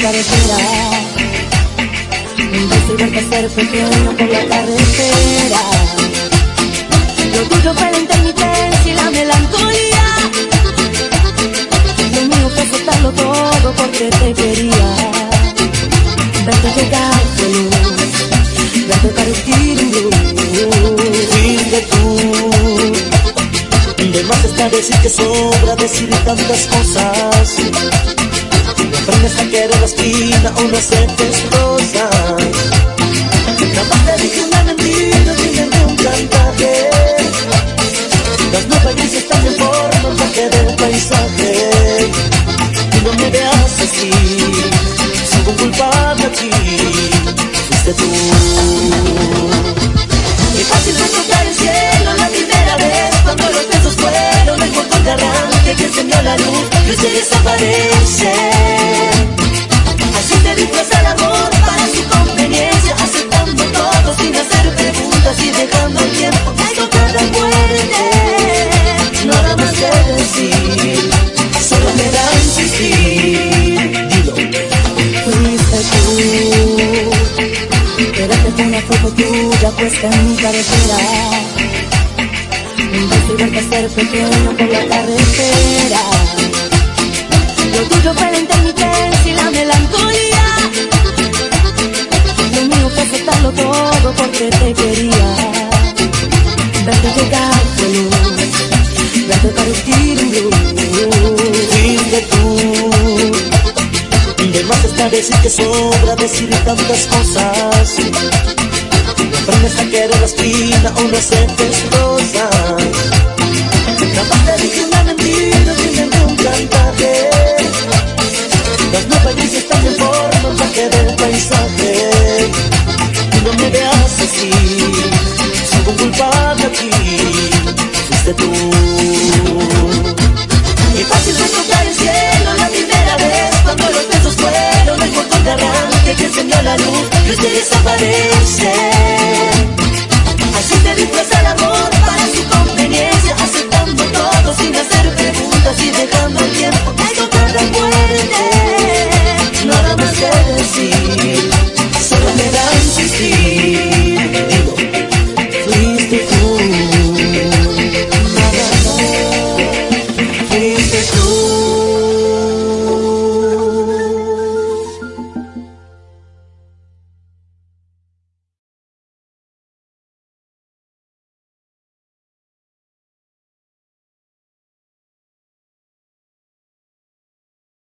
carretera. Un beso y verte ser pequeño por la carretera. Lo tuyo fue la intermitencia y la melancolía. Lo mío fue soltarlo todo porque te quería. Verte llegar feliz, verte partir en luz. Dime tú, de más está decir que sobra decir tantas cosas. Aprendes a querer la esquina aceptes cosas. Capaz te dije una mentira, dime un cantaje. Las nuevas grises también forman parte del paisaje. Y no me veas así, soy un culpable aquí, fuiste tú. Es fácil tocar el cielo la primera vez Cuando los besos fueron el botón de arranque que encendió la luz y se desaparece sin hacer preguntas y dejando el tiempo que tocar la muerte. Nada más que decir, solo me da insistir. Fuiste tú Quédate con una foto tuya puesta en mi carretera Un beso y verte ser pequeño por la carretera. Lo tuyo fue la intermitencia porque te quería. Verte llegar feliz Verte partir en luz Dime tú De más está decir que sobra decir tantas cosas. Aprendes a querer la esquina o no aceptes cosas Capaz te dije una mentira, dime un cantaje Las nuevas grises también forman parte del paisaje Soy un culpable aquí Fuiste tú. Es fácil tocar el cielo la primera vez Cuando los besos fueron el botón de arranque que encendió la luz usted desaparece